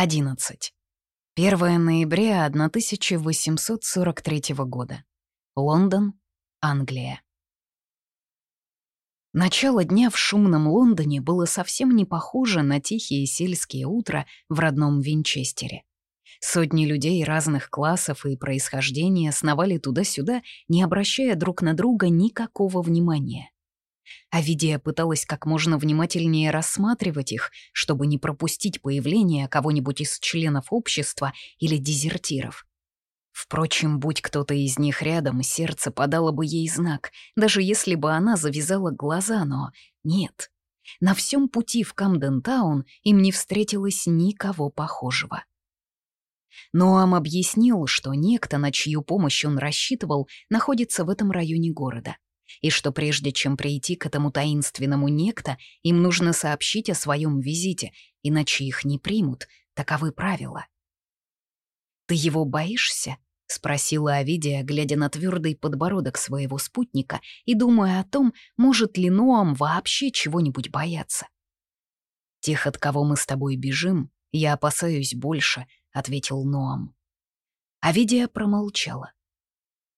11. 1 ноября 1843 года. Лондон, Англия. Начало дня в шумном Лондоне было совсем не похоже на тихие сельские утра в родном Винчестере. Сотни людей разных классов и происхождения сновали туда-сюда, не обращая друг на друга никакого внимания. Авидия пыталась как можно внимательнее рассматривать их, чтобы не пропустить появление кого-нибудь из членов общества или дезертиров. Впрочем, будь кто-то из них рядом, сердце подало бы ей знак, даже если бы она завязала глаза, но нет. На всем пути в Камден-таун им не встретилось никого похожего. Ноам объяснил, что некто, на чью помощь он рассчитывал, находится в этом районе города и что прежде чем прийти к этому таинственному некто, им нужно сообщить о своем визите, иначе их не примут, таковы правила. «Ты его боишься?» — спросила Авидия, глядя на твердый подбородок своего спутника и думая о том, может ли Ноам вообще чего-нибудь бояться. «Тех, от кого мы с тобой бежим, я опасаюсь больше», — ответил Ноам. Авидия промолчала.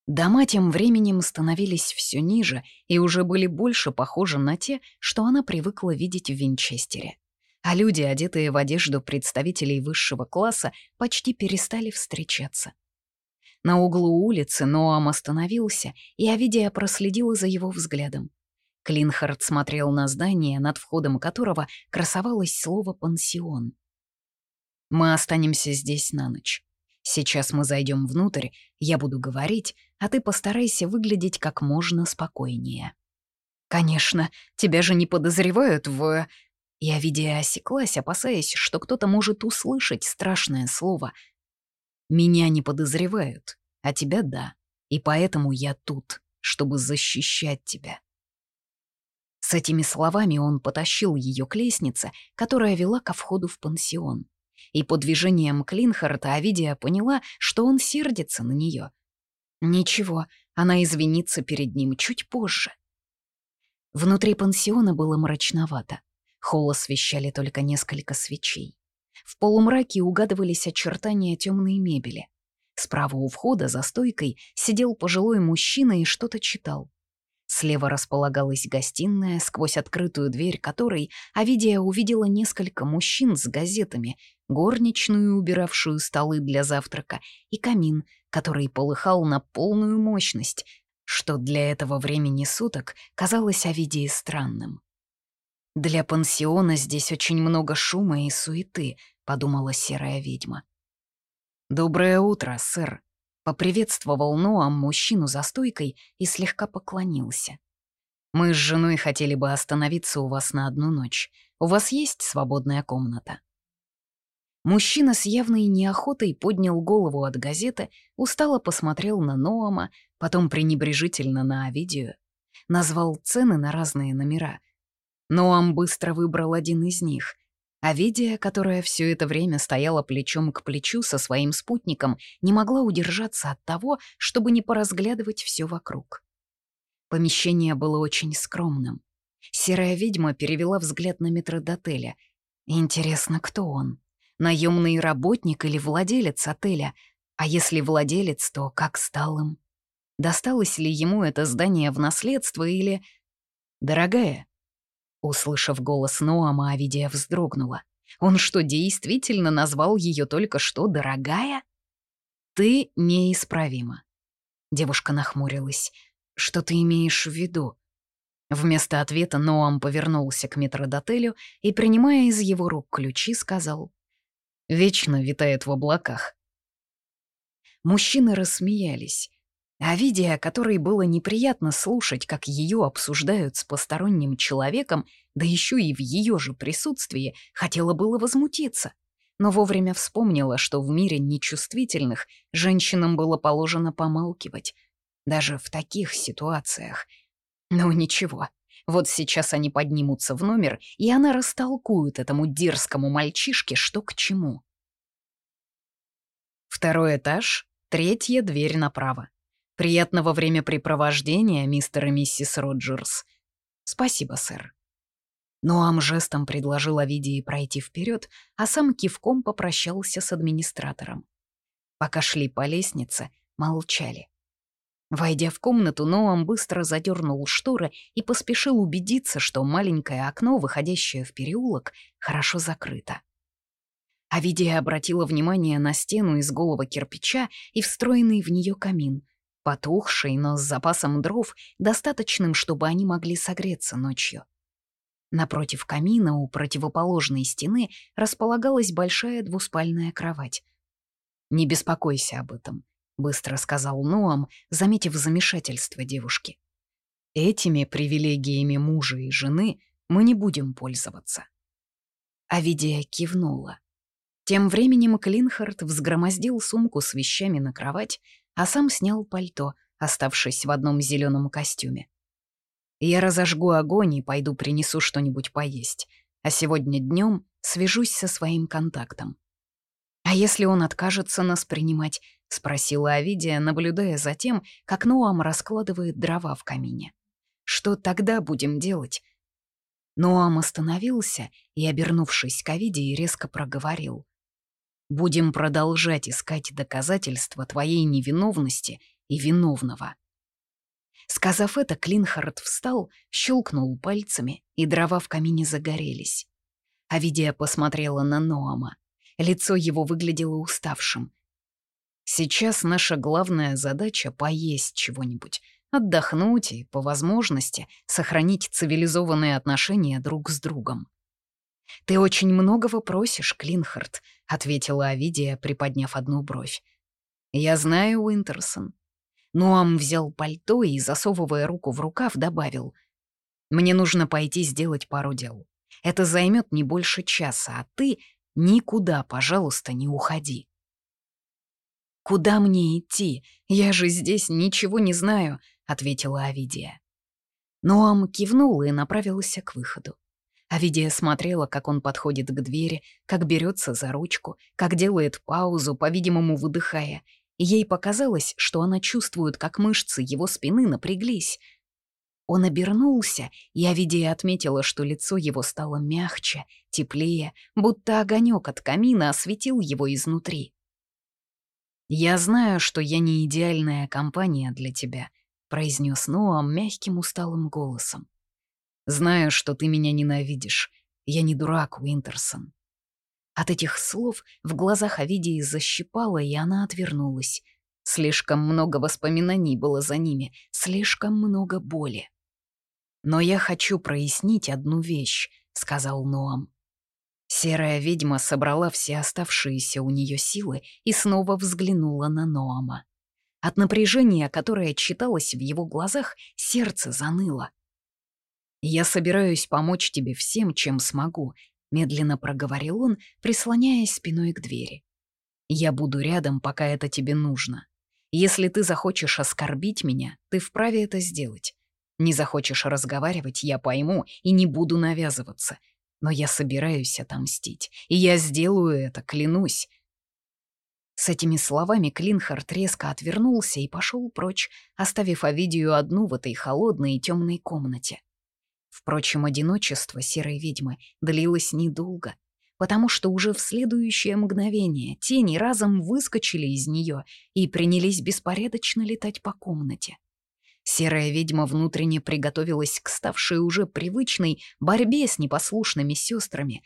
Дома тем временем становились все ниже и уже были больше похожи на те, что она привыкла видеть в Винчестере. А люди, одетые в одежду представителей высшего класса, почти перестали встречаться. На углу улицы Ноам остановился, и Авидия проследила за его взглядом. Клинхард смотрел на здание, над входом которого красовалось слово «пансион». «Мы останемся здесь на ночь. Сейчас мы зайдем внутрь, я буду говорить, а ты постарайся выглядеть как можно спокойнее. Конечно, тебя же не подозревают в... Я, видя, осеклась, опасаясь, что кто-то может услышать страшное слово. Меня не подозревают, а тебя — да, и поэтому я тут, чтобы защищать тебя. С этими словами он потащил ее к лестнице, которая вела ко входу в пансион и по движениям Клинхарта Авидия поняла, что он сердится на нее. Ничего, она извинится перед ним чуть позже. Внутри пансиона было мрачновато. Холл освещали только несколько свечей. В полумраке угадывались очертания темной мебели. Справа у входа за стойкой сидел пожилой мужчина и что-то читал. Слева располагалась гостиная, сквозь открытую дверь которой Авидия увидела несколько мужчин с газетами, горничную, убиравшую столы для завтрака, и камин, который полыхал на полную мощность, что для этого времени суток казалось Авидии странным. «Для пансиона здесь очень много шума и суеты», — подумала серая ведьма. «Доброе утро, сэр», Поприветствовал Ноам мужчину за стойкой и слегка поклонился. «Мы с женой хотели бы остановиться у вас на одну ночь. У вас есть свободная комната?» Мужчина с явной неохотой поднял голову от газеты, устало посмотрел на Ноама, потом пренебрежительно на Авидию. Назвал цены на разные номера. Ноам быстро выбрал один из них, а Видия, которая все это время стояла плечом к плечу со своим спутником, не могла удержаться от того, чтобы не поразглядывать все вокруг. Помещение было очень скромным. Серая ведьма перевела взгляд на метродотеля. Интересно, кто он? Наемный работник или владелец отеля? А если владелец, то как стал им? Досталось ли ему это здание в наследство или... «Дорогая», Услышав голос Ноама, Авидия вздрогнула. Он что, действительно назвал ее только что «дорогая»? «Ты неисправима». Девушка нахмурилась. «Что ты имеешь в виду?» Вместо ответа Ноам повернулся к метродотелю и, принимая из его рук ключи, сказал «Вечно витает в облаках». Мужчины рассмеялись. А видя, которой было неприятно слушать, как ее обсуждают с посторонним человеком, да еще и в ее же присутствии, хотела было возмутиться. Но вовремя вспомнила, что в мире нечувствительных женщинам было положено помалкивать. Даже в таких ситуациях. Но ничего, вот сейчас они поднимутся в номер, и она растолкует этому дерзкому мальчишке, что к чему. Второй этаж, третья дверь направо. Приятного времяпрепровождения, мистер и миссис Роджерс. Спасибо, сэр. Ноам жестом предложил Овидии пройти вперед, а сам кивком попрощался с администратором. Пока шли по лестнице, молчали. Войдя в комнату, Ноам быстро задернул шторы и поспешил убедиться, что маленькое окно, выходящее в переулок, хорошо закрыто. Авидия обратила внимание на стену из голого кирпича и встроенный в нее камин, потухший, но с запасом дров, достаточным, чтобы они могли согреться ночью. Напротив камина у противоположной стены располагалась большая двуспальная кровать. «Не беспокойся об этом», быстро сказал Ноам, заметив замешательство девушки. Этими привилегиями мужа и жены мы не будем пользоваться. Авидия кивнула. Тем временем Клинхард взгромоздил сумку с вещами на кровать, а сам снял пальто, оставшись в одном зеленом костюме. «Я разожгу огонь и пойду принесу что-нибудь поесть, а сегодня днем свяжусь со своим контактом. А если он откажется нас принимать, — спросила Авидия, наблюдая за тем, как Ноам раскладывает дрова в камине. «Что тогда будем делать?» Ноам остановился и, обернувшись к Авидии, резко проговорил. «Будем продолжать искать доказательства твоей невиновности и виновного». Сказав это, Клинхард встал, щелкнул пальцами, и дрова в камине загорелись. Авидия посмотрела на Ноама. Лицо его выглядело уставшим — Сейчас наша главная задача — поесть чего-нибудь, отдохнуть и, по возможности, сохранить цивилизованные отношения друг с другом. «Ты очень многого просишь, Клинхард», — ответила Авидия, приподняв одну бровь. «Я знаю, Уинтерсон». Нуам взял пальто и, засовывая руку в рукав, добавил. «Мне нужно пойти сделать пару дел. Это займет не больше часа, а ты никуда, пожалуйста, не уходи». «Куда мне идти? Я же здесь ничего не знаю», — ответила Авидия. Ноам кивнул и направился к выходу. Авидия смотрела, как он подходит к двери, как берется за ручку, как делает паузу, по-видимому, выдыхая. Ей показалось, что она чувствует, как мышцы его спины напряглись. Он обернулся, и Авидия отметила, что лицо его стало мягче, теплее, будто огонек от камина осветил его изнутри. «Я знаю, что я не идеальная компания для тебя», — произнес Ноам мягким усталым голосом. «Знаю, что ты меня ненавидишь. Я не дурак, Уинтерсон». От этих слов в глазах Овидии защипало, и она отвернулась. Слишком много воспоминаний было за ними, слишком много боли. «Но я хочу прояснить одну вещь», — сказал Ноам. Серая ведьма собрала все оставшиеся у нее силы и снова взглянула на Ноама. От напряжения, которое читалось в его глазах, сердце заныло. «Я собираюсь помочь тебе всем, чем смогу», — медленно проговорил он, прислоняясь спиной к двери. «Я буду рядом, пока это тебе нужно. Если ты захочешь оскорбить меня, ты вправе это сделать. Не захочешь разговаривать, я пойму и не буду навязываться. Но я собираюсь отомстить, и я сделаю это, клянусь. С этими словами Клинхард резко отвернулся и пошел прочь, оставив Овидию одну в этой холодной и темной комнате. Впрочем, одиночество серой ведьмы длилось недолго, потому что уже в следующее мгновение тени разом выскочили из нее и принялись беспорядочно летать по комнате. Серая ведьма внутренне приготовилась к ставшей уже привычной борьбе с непослушными сестрами.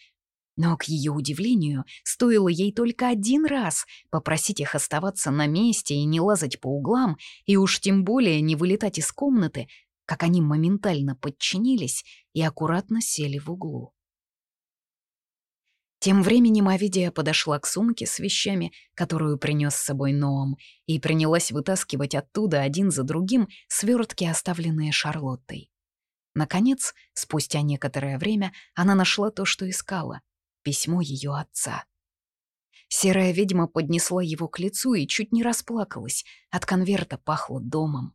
Но, к ее удивлению, стоило ей только один раз попросить их оставаться на месте и не лазать по углам, и уж тем более не вылетать из комнаты, как они моментально подчинились и аккуратно сели в углу. Тем временем Авидия подошла к сумке с вещами, которую принес с собой Ноам, и принялась вытаскивать оттуда один за другим свертки, оставленные Шарлоттой. Наконец, спустя некоторое время, она нашла то, что искала — письмо ее отца. Серая ведьма поднесла его к лицу и чуть не расплакалась, от конверта пахло домом.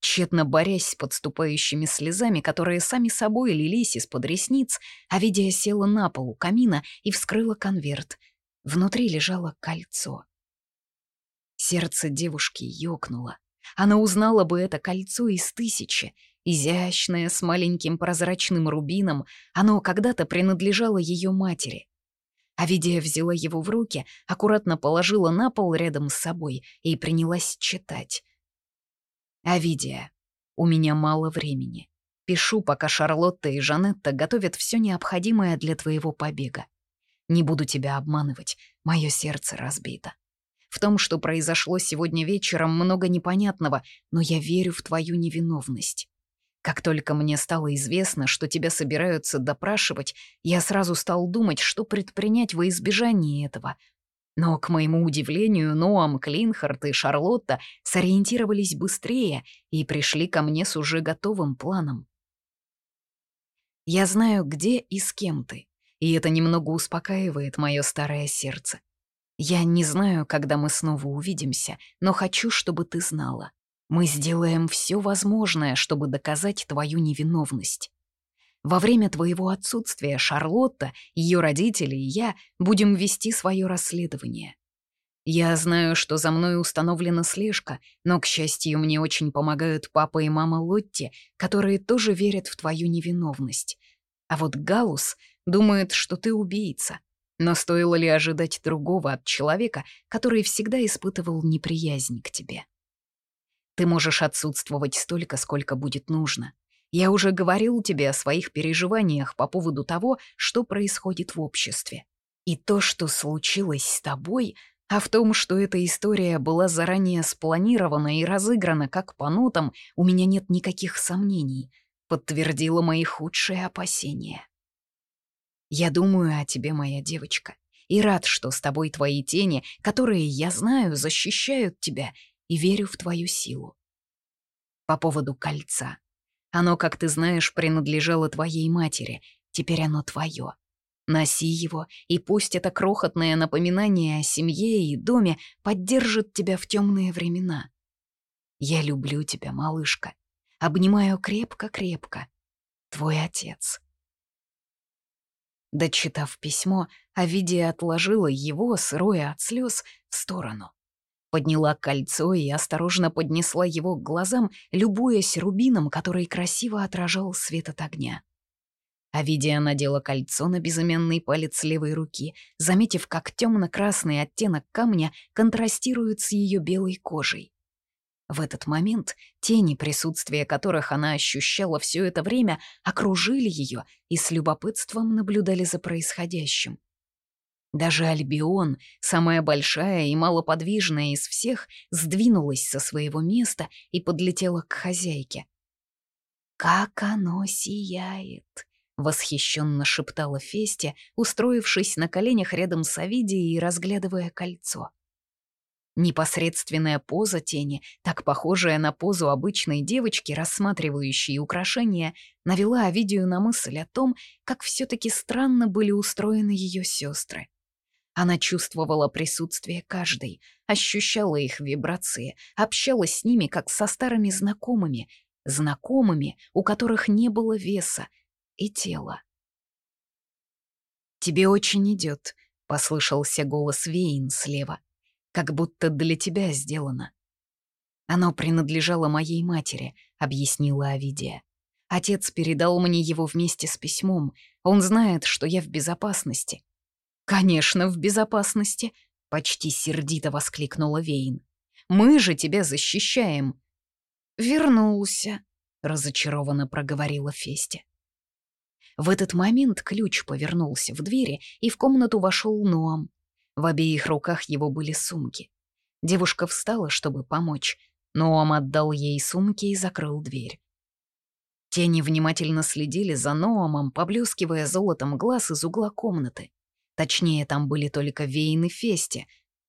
Тщетно борясь с подступающими слезами, которые сами собой лились из-под ресниц, Авидия села на пол у камина и вскрыла конверт. Внутри лежало кольцо. Сердце девушки ёкнуло. Она узнала бы это кольцо из тысячи, изящное, с маленьким прозрачным рубином, оно когда-то принадлежало ее матери. Авидия взяла его в руки, аккуратно положила на пол рядом с собой и принялась читать. «Авидия, у меня мало времени. Пишу, пока Шарлотта и Жанетта готовят все необходимое для твоего побега. Не буду тебя обманывать, мое сердце разбито. В том, что произошло сегодня вечером, много непонятного, но я верю в твою невиновность. Как только мне стало известно, что тебя собираются допрашивать, я сразу стал думать, что предпринять во избежание этого. Но, к моему удивлению, Ноам, Клинхард и Шарлотта сориентировались быстрее и пришли ко мне с уже готовым планом. Я знаю, где и с кем ты, и это немного успокаивает мое старое сердце. Я не знаю, когда мы снова увидимся, но хочу, чтобы ты знала. Мы сделаем все возможное, чтобы доказать твою невиновность. Во время твоего отсутствия Шарлотта, ее родители и я будем вести свое расследование. Я знаю, что за мной установлена слежка, но, к счастью, мне очень помогают папа и мама Лотти, которые тоже верят в твою невиновность. А вот Галус думает, что ты убийца. Но стоило ли ожидать другого от человека, который всегда испытывал неприязнь к тебе? Ты можешь отсутствовать столько, сколько будет нужно. Я уже говорил тебе о своих переживаниях по поводу того, что происходит в обществе. И то, что случилось с тобой, а в том, что эта история была заранее спланирована и разыграна как по нотам, у меня нет никаких сомнений, подтвердило мои худшие опасения. Я думаю о тебе, моя девочка, и рад, что с тобой твои тени, которые, я знаю, защищают тебя, и верю в твою силу. По поводу кольца. Оно, как ты знаешь, принадлежало твоей матери, теперь оно твое. Носи его, и пусть это крохотное напоминание о семье и доме поддержит тебя в темные времена. Я люблю тебя, малышка. Обнимаю крепко-крепко. Твой отец. Дочитав письмо, Авидия отложила его, сырое от слез, в сторону. Подняла кольцо и осторожно поднесла его к глазам, любуясь рубином, который красиво отражал свет от огня. Авидия надела кольцо на безымянный палец левой руки, заметив, как темно-красный оттенок камня контрастирует с ее белой кожей. В этот момент тени, присутствие которых она ощущала все это время, окружили ее и с любопытством наблюдали за происходящим. Даже Альбион, самая большая и малоподвижная из всех, сдвинулась со своего места и подлетела к хозяйке. «Как оно сияет!» — восхищенно шептала Фесте, устроившись на коленях рядом с Овидией и разглядывая кольцо. Непосредственная поза тени, так похожая на позу обычной девочки, рассматривающей украшения, навела Овидию на мысль о том, как все таки странно были устроены ее сестры. Она чувствовала присутствие каждой, ощущала их вибрации, общалась с ними как со старыми знакомыми, знакомыми, у которых не было веса и тела. «Тебе очень идет, послышался голос Вейн слева как будто для тебя сделано. Оно принадлежало моей матери, объяснила Авидия. Отец передал мне его вместе с письмом. Он знает, что я в безопасности. Конечно, в безопасности, почти сердито воскликнула Вейн. Мы же тебя защищаем. Вернулся, разочарованно проговорила Фесте. В этот момент ключ повернулся в двери, и в комнату вошел Ноам. В обеих руках его были сумки. Девушка встала, чтобы помочь, но он отдал ей сумки и закрыл дверь. Тени внимательно следили за Ноамом, поблескивая золотом глаз из угла комнаты. Точнее, там были только Вейн и Фести.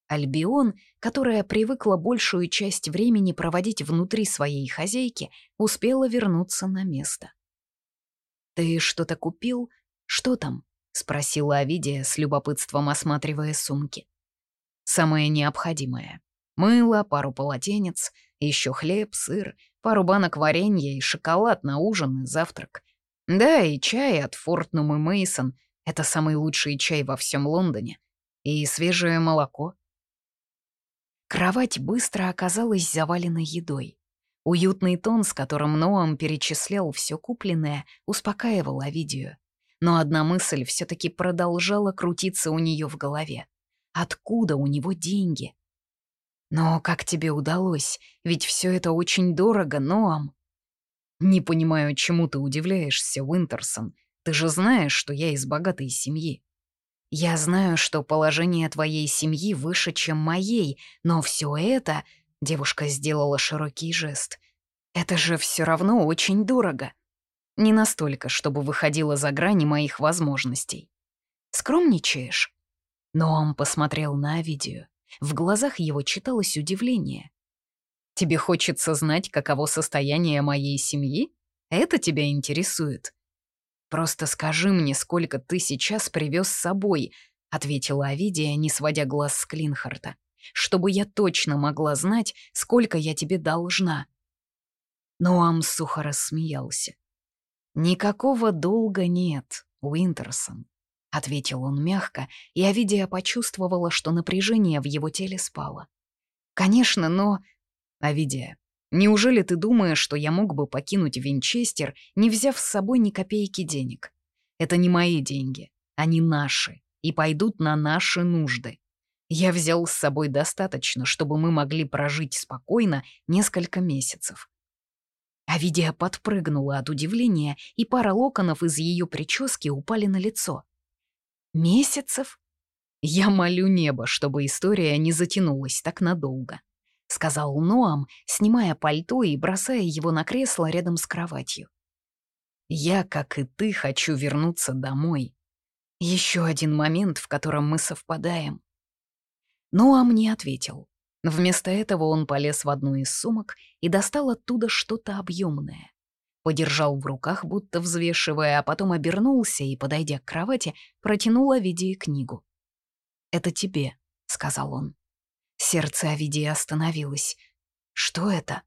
Альбион, которая привыкла большую часть времени проводить внутри своей хозяйки, успела вернуться на место. «Ты что-то купил? Что там?» — спросила Авидия с любопытством осматривая сумки. «Самое необходимое. Мыло, пару полотенец, еще хлеб, сыр, пару банок варенья и шоколад на ужин и завтрак. Да, и чай от Фортнум и Мейсон. Это самый лучший чай во всем Лондоне. И свежее молоко». Кровать быстро оказалась завалена едой. Уютный тон, с которым Ноам перечислял все купленное, успокаивал Овидию. Но одна мысль все таки продолжала крутиться у нее в голове. Откуда у него деньги? Но как тебе удалось? Ведь все это очень дорого, Ноам. Не понимаю, чему ты удивляешься, Уинтерсон. Ты же знаешь, что я из богатой семьи. Я знаю, что положение твоей семьи выше, чем моей, но все это... Девушка сделала широкий жест. Это же все равно очень дорого. Не настолько, чтобы выходило за грани моих возможностей. Скромничаешь? Но он посмотрел на Овидию. В глазах его читалось удивление. «Тебе хочется знать, каково состояние моей семьи? Это тебя интересует?» «Просто скажи мне, сколько ты сейчас привез с собой», — ответила Авидия, не сводя глаз с Клинхарта, «чтобы я точно могла знать, сколько я тебе должна». Ноам сухо рассмеялся. «Никакого долга нет, Уинтерсон», — ответил он мягко, и Авидия почувствовала, что напряжение в его теле спало. «Конечно, но...» «Авидия, Неужели ты думаешь, что я мог бы покинуть Винчестер, не взяв с собой ни копейки денег? Это не мои деньги, они наши, и пойдут на наши нужды. Я взял с собой достаточно, чтобы мы могли прожить спокойно несколько месяцев. Авидия подпрыгнула от удивления, и пара локонов из ее прически упали на лицо. «Месяцев?» Я молю небо, чтобы история не затянулась так надолго. — сказал Ноам, снимая пальто и бросая его на кресло рядом с кроватью. «Я, как и ты, хочу вернуться домой. Еще один момент, в котором мы совпадаем». Ноам не ответил. Вместо этого он полез в одну из сумок и достал оттуда что-то объемное. Подержал в руках, будто взвешивая, а потом обернулся и, подойдя к кровати, протянул Овидии книгу. «Это тебе», — сказал он. Сердце Овидии остановилось. «Что это?»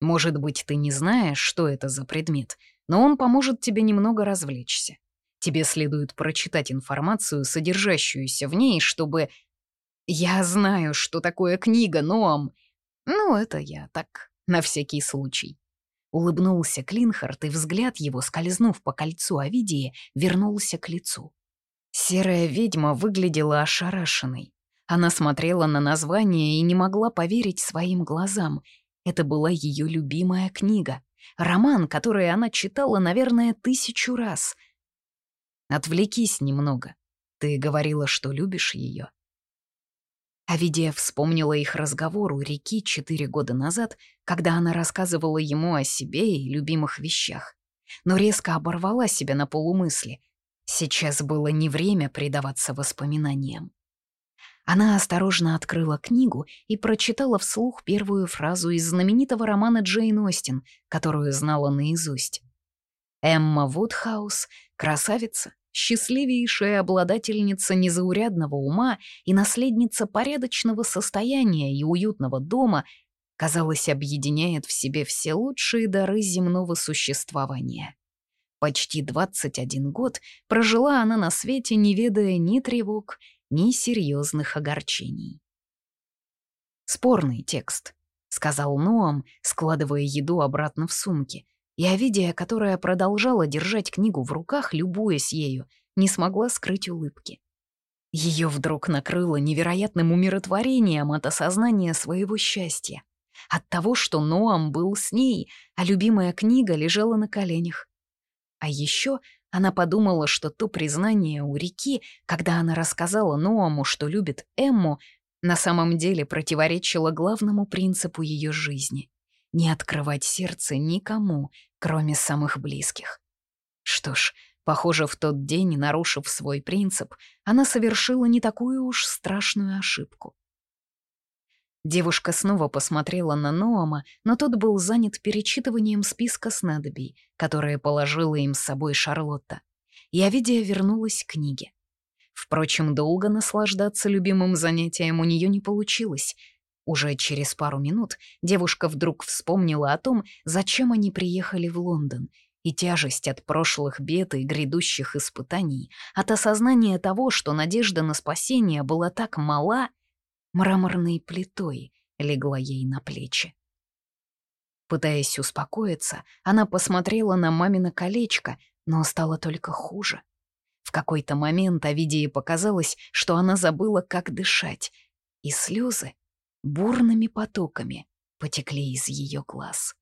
«Может быть, ты не знаешь, что это за предмет, но он поможет тебе немного развлечься. Тебе следует прочитать информацию, содержащуюся в ней, чтобы...» «Я знаю, что такое книга, Ноам!» «Ну, это я так, на всякий случай». Улыбнулся Клинхард, и взгляд его, скользнув по кольцу Овидии, вернулся к лицу. Серая ведьма выглядела ошарашенной. Она смотрела на название и не могла поверить своим глазам. Это была ее любимая книга. Роман, который она читала, наверное, тысячу раз. «Отвлекись немного. Ты говорила, что любишь ее. Авидия вспомнила их разговор у реки четыре года назад, когда она рассказывала ему о себе и любимых вещах. Но резко оборвала себя на полумысли. Сейчас было не время предаваться воспоминаниям. Она осторожно открыла книгу и прочитала вслух первую фразу из знаменитого романа Джейн Остин, которую знала наизусть. Эмма Вудхаус — красавица, счастливейшая обладательница незаурядного ума и наследница порядочного состояния и уютного дома, казалось, объединяет в себе все лучшие дары земного существования. Почти 21 год прожила она на свете, не ведая ни тревог, ни серьезных огорчений. «Спорный текст», — сказал Ноам, складывая еду обратно в сумки, и Овидия, которая продолжала держать книгу в руках, любуясь ею, не смогла скрыть улыбки. Ее вдруг накрыло невероятным умиротворением от осознания своего счастья, от того, что Ноам был с ней, а любимая книга лежала на коленях. А еще она подумала, что то признание у реки, когда она рассказала Ноаму, что любит Эмму, на самом деле противоречило главному принципу ее жизни — не открывать сердце никому, кроме самых близких. Что ж, похоже, в тот день, нарушив свой принцип, она совершила не такую уж страшную ошибку. Девушка снова посмотрела на Ноама, но тот был занят перечитыванием списка снадобий, которые положила им с собой Шарлотта. И Авидия вернулась к книге. Впрочем, долго наслаждаться любимым занятием у нее не получилось. Уже через пару минут девушка вдруг вспомнила о том, зачем они приехали в Лондон, и тяжесть от прошлых бед и грядущих испытаний, от осознания того, что надежда на спасение была так мала — мраморной плитой легла ей на плечи. Пытаясь успокоиться, она посмотрела на мамино колечко, но стало только хуже. В какой-то момент Авидии показалось, что она забыла, как дышать, и слезы бурными потоками потекли из ее глаз.